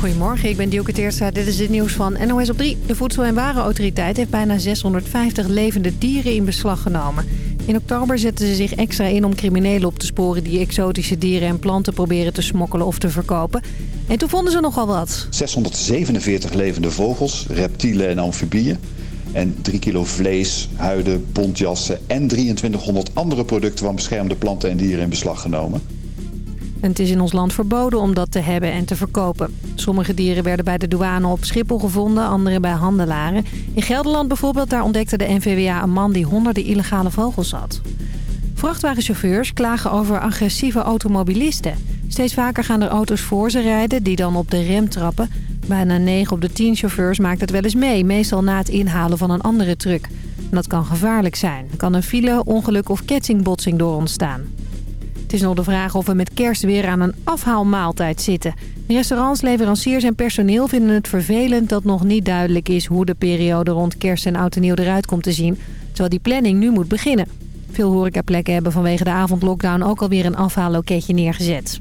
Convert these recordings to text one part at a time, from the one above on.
Goedemorgen, ik ben Dielke Teertstra. Dit is het nieuws van NOS op 3. De Voedsel- en Warenautoriteit heeft bijna 650 levende dieren in beslag genomen. In oktober zetten ze zich extra in om criminelen op te sporen... die exotische dieren en planten proberen te smokkelen of te verkopen. En toen vonden ze nogal wat. 647 levende vogels, reptielen en amfibieën. En 3 kilo vlees, huiden, bontjassen en 2300 andere producten van beschermde planten en dieren in beslag genomen. Het is in ons land verboden om dat te hebben en te verkopen. Sommige dieren werden bij de douane op Schiphol gevonden, andere bij handelaren. In Gelderland bijvoorbeeld, daar ontdekte de NVWA een man die honderden illegale vogels had. Vrachtwagenchauffeurs klagen over agressieve automobilisten. Steeds vaker gaan er auto's voor ze rijden die dan op de rem trappen. Bijna 9 op de 10 chauffeurs maakt het wel eens mee, meestal na het inhalen van een andere truck. En dat kan gevaarlijk zijn. Er kan een file, ongeluk of kettingbotsing door ontstaan. Het is nog de vraag of we met kerst weer aan een afhaalmaaltijd zitten. Restaurants, leveranciers en personeel vinden het vervelend dat nog niet duidelijk is... hoe de periode rond kerst en oud en nieuw eruit komt te zien... terwijl die planning nu moet beginnen. Veel horecaplekken hebben vanwege de avondlockdown ook alweer een afhaalloketje neergezet.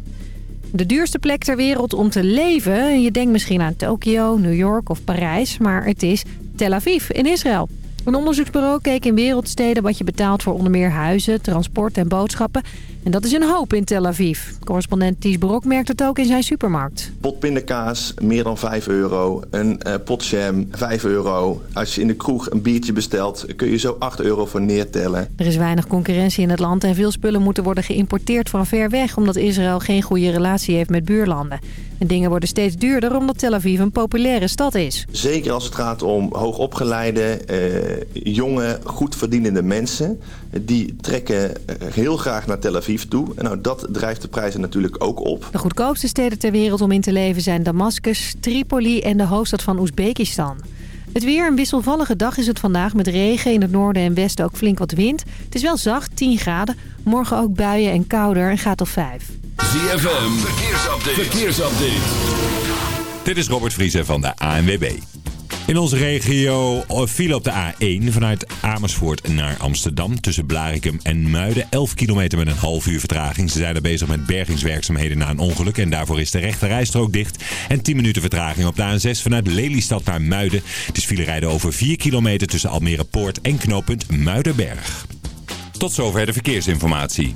De duurste plek ter wereld om te leven? Je denkt misschien aan Tokio, New York of Parijs, maar het is Tel Aviv in Israël. Een onderzoeksbureau keek in wereldsteden wat je betaalt voor onder meer huizen, transport en boodschappen. En dat is een hoop in Tel Aviv. Correspondent Ties Brok merkt het ook in zijn supermarkt. Pot pindakaas, meer dan 5 euro. Een uh, pot jam, 5 euro. Als je in de kroeg een biertje bestelt, kun je zo 8 euro voor neertellen. Er is weinig concurrentie in het land en veel spullen moeten worden geïmporteerd van ver weg... omdat Israël geen goede relatie heeft met buurlanden. En dingen worden steeds duurder omdat Tel Aviv een populaire stad is. Zeker als het gaat om hoogopgeleide, uh, jonge, goed verdienende mensen. Die trekken heel graag naar Tel Aviv toe. En nou, dat drijft de prijzen natuurlijk ook op. De goedkoopste steden ter wereld om in te leven zijn Damascus, Tripoli en de hoofdstad van Oezbekistan. Het weer, een wisselvallige dag is het vandaag met regen. In het noorden en westen ook flink wat wind. Het is wel zacht, 10 graden. Morgen ook buien en kouder en gaat op 5. ZFM, verkeersupdate. verkeersupdate. Dit is Robert Vriezer van de ANWB. In onze regio viel op de A1 vanuit Amersfoort naar Amsterdam. Tussen Blarikum en Muiden. 11 kilometer met een half uur vertraging. Ze zijn er bezig met bergingswerkzaamheden na een ongeluk. En daarvoor is de rechte rijstrook dicht. En 10 minuten vertraging op de A6 vanuit Lelystad naar Muiden. Het is file rijden over 4 kilometer tussen Almere Poort en knooppunt Muidenberg. Tot zover de verkeersinformatie.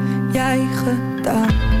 jij gedaan.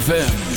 ZFM.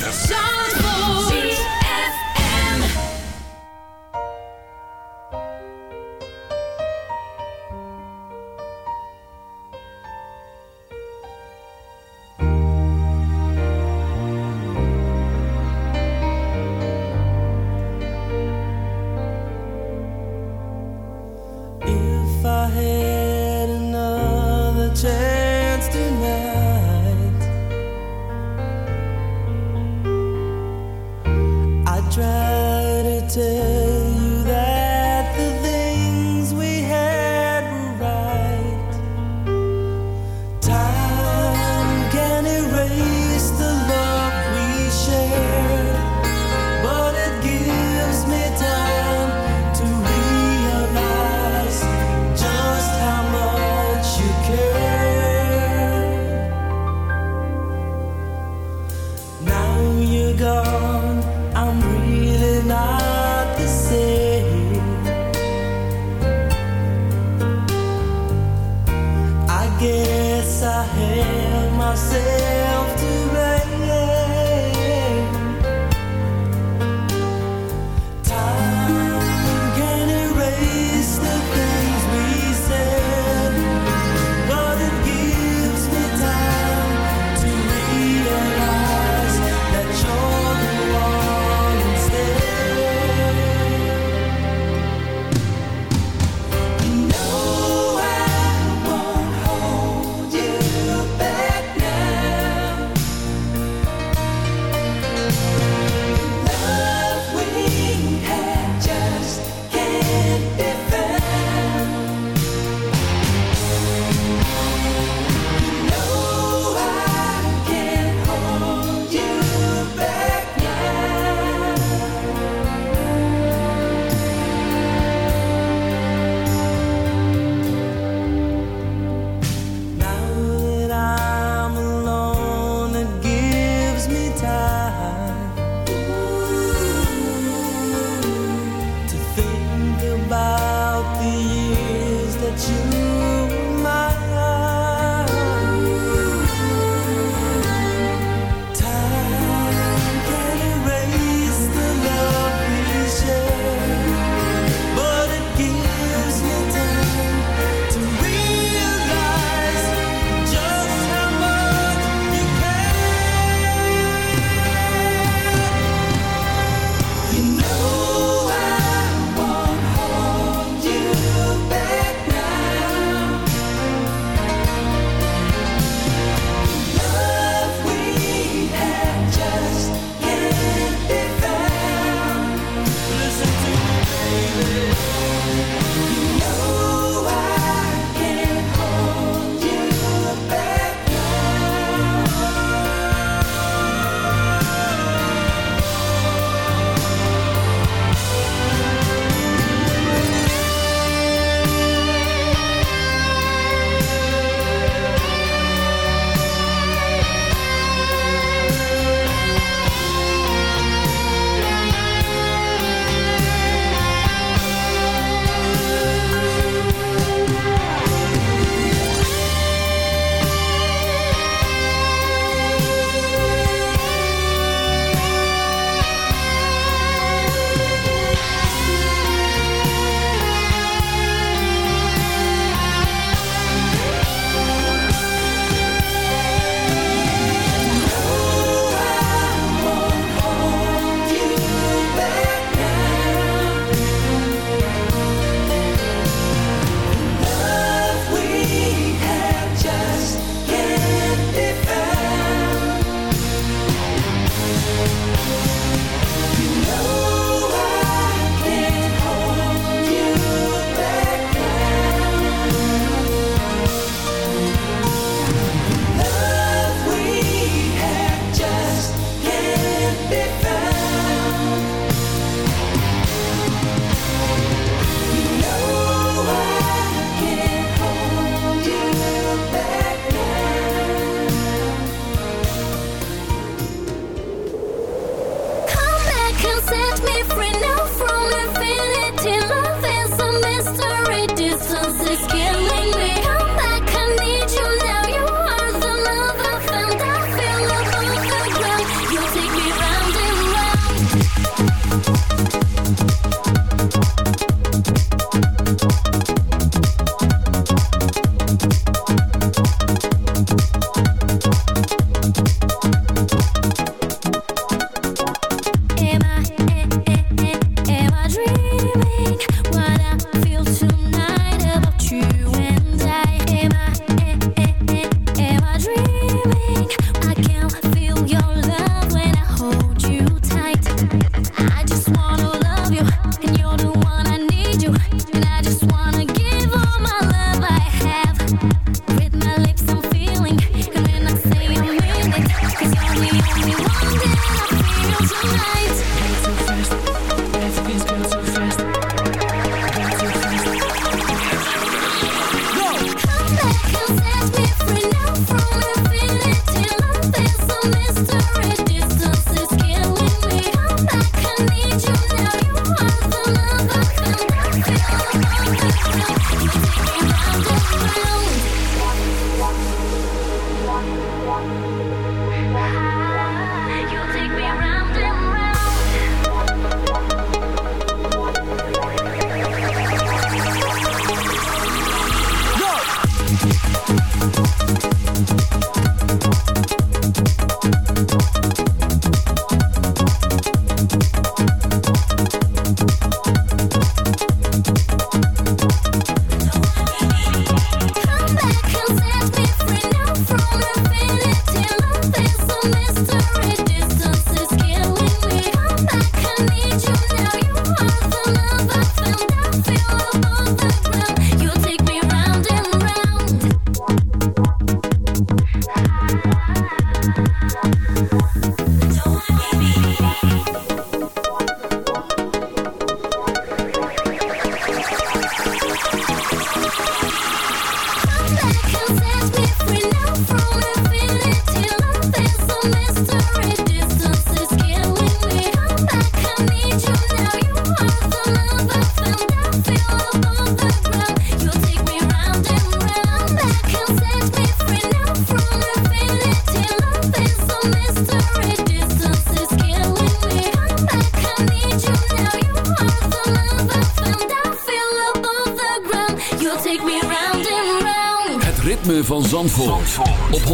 Op 106.9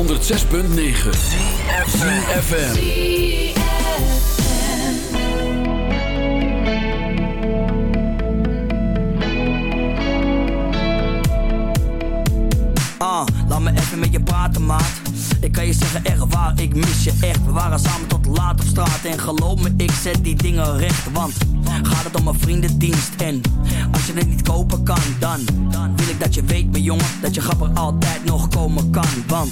FM. Ah, laat me even met je praten, maat. Ik kan je zeggen, echt waar, ik mis je echt. We waren samen tot laat op straat. En geloof me, ik zet die dingen recht. Want gaat het om een vriendendienst. En als je het niet kopen kan, dan wil ik dat je weet, mijn jongen, dat je grapper altijd nog komen kan. Want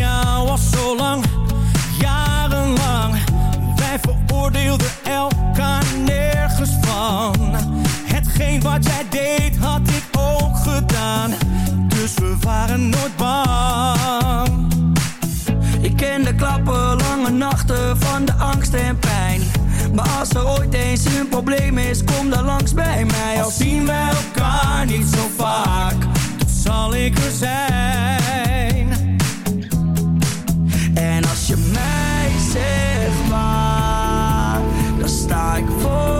jou al zo lang, jarenlang. Wij veroordeelden elkaar nergens van. Hetgeen wat jij deed, had ik ook gedaan. Dus we waren nooit bang. Ik ken de klappen, lange nachten van de angst en pijn. Maar als er ooit eens een probleem is, kom dan langs bij mij. Al zien wij elkaar niet zo vaak, dan zal ik er zijn. zeg maar, sta ik voor.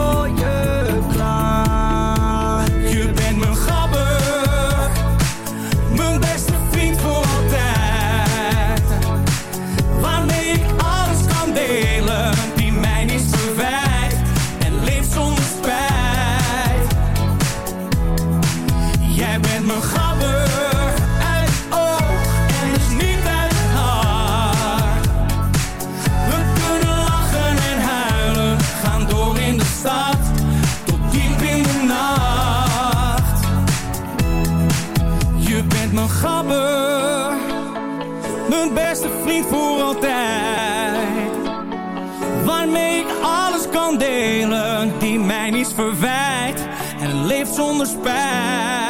Tijd Waarmee ik alles kan delen, die mij niets verwijt. En leeft zonder spijt.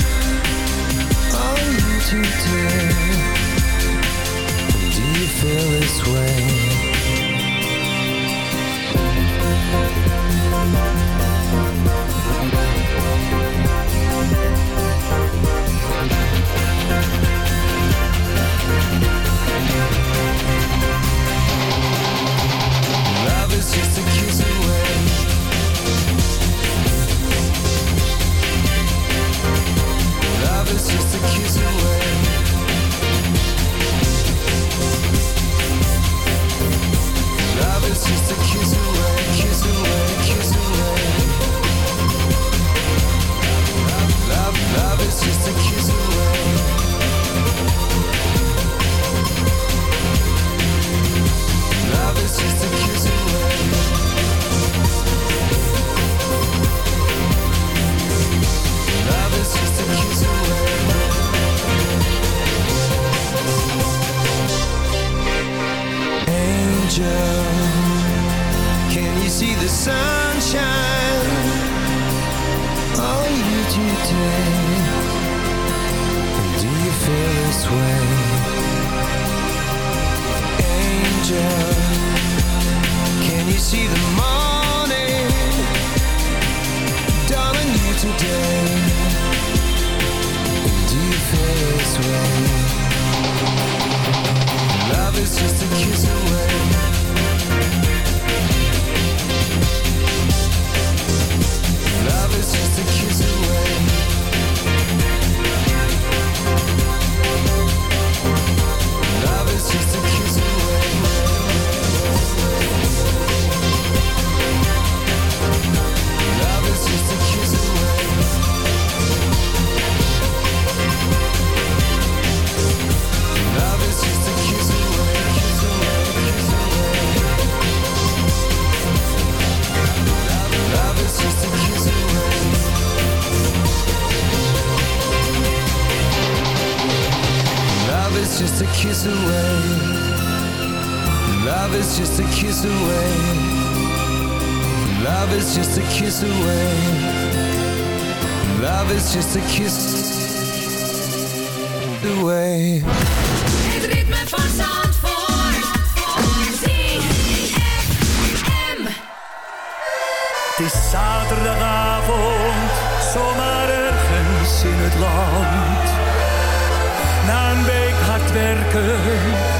Do you feel this way? Love is just a kiss away. Love is just a kiss away.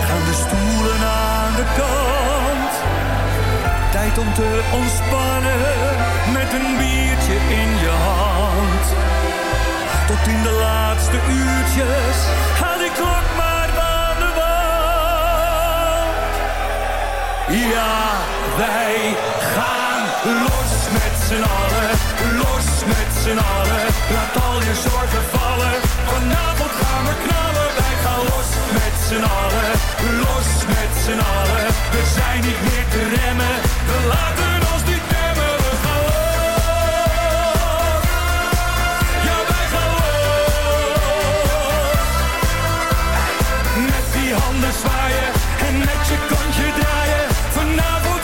Gaan de stoelen aan de kant. Tijd om te ontspannen, met een biertje in je hand. Tot in de laatste uurtjes, haal die klok maar van de wand. Ja, wij gaan los met z'n allen, los met z'n allen. Laat al je zorgen vallen, vanavond gaan we knallen. Gaan los met z'n allen, los met z'n allen. We zijn niet meer te remmen, we laten ons niet remmen. We gaan los, ja wij gaan los. Met die handen zwaaien en met je kontje draaien. Vanavond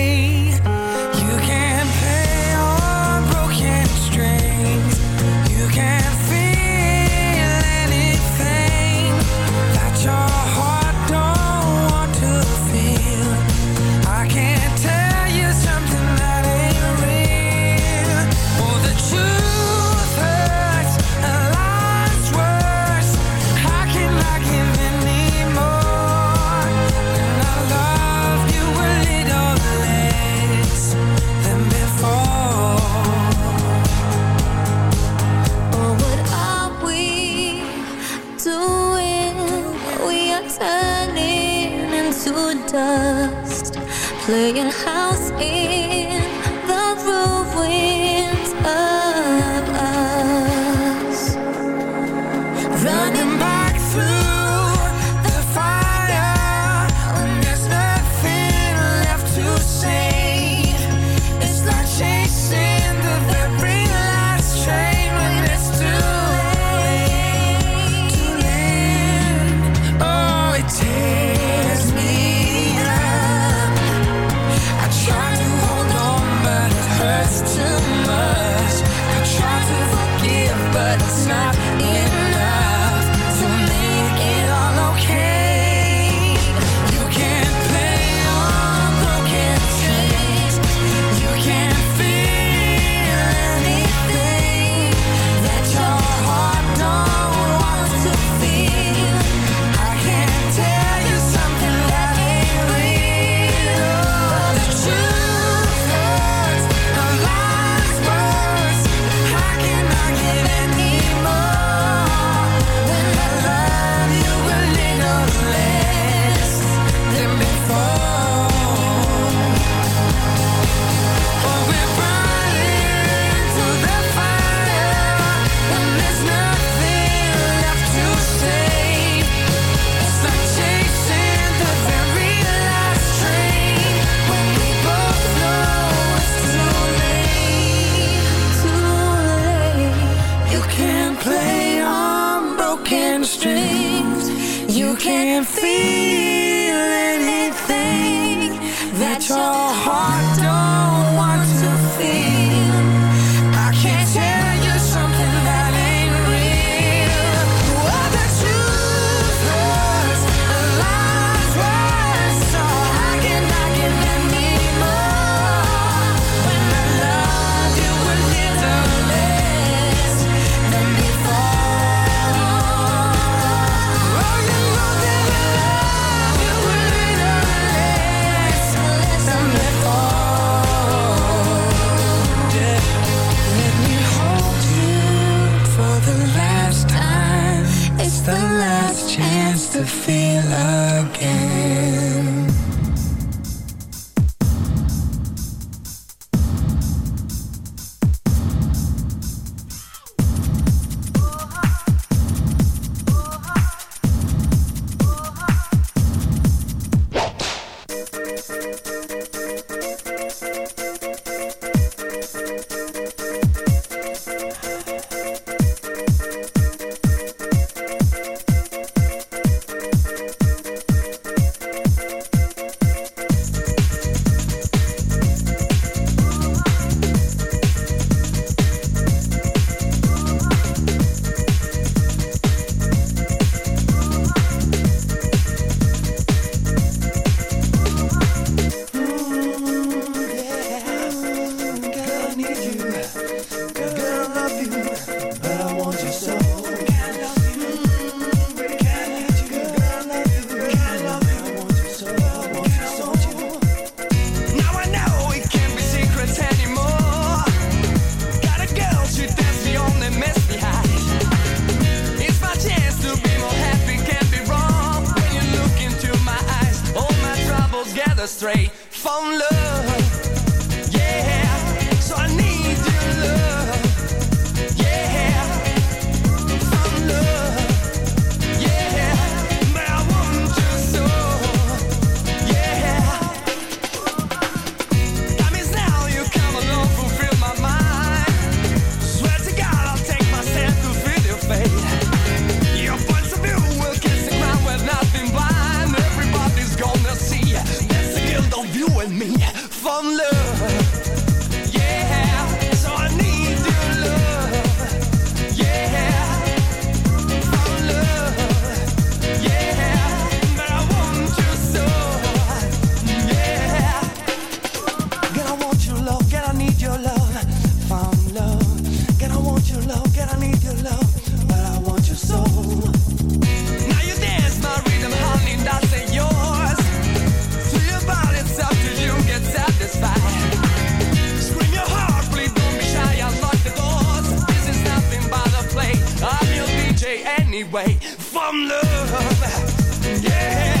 Anyway from love. Yeah,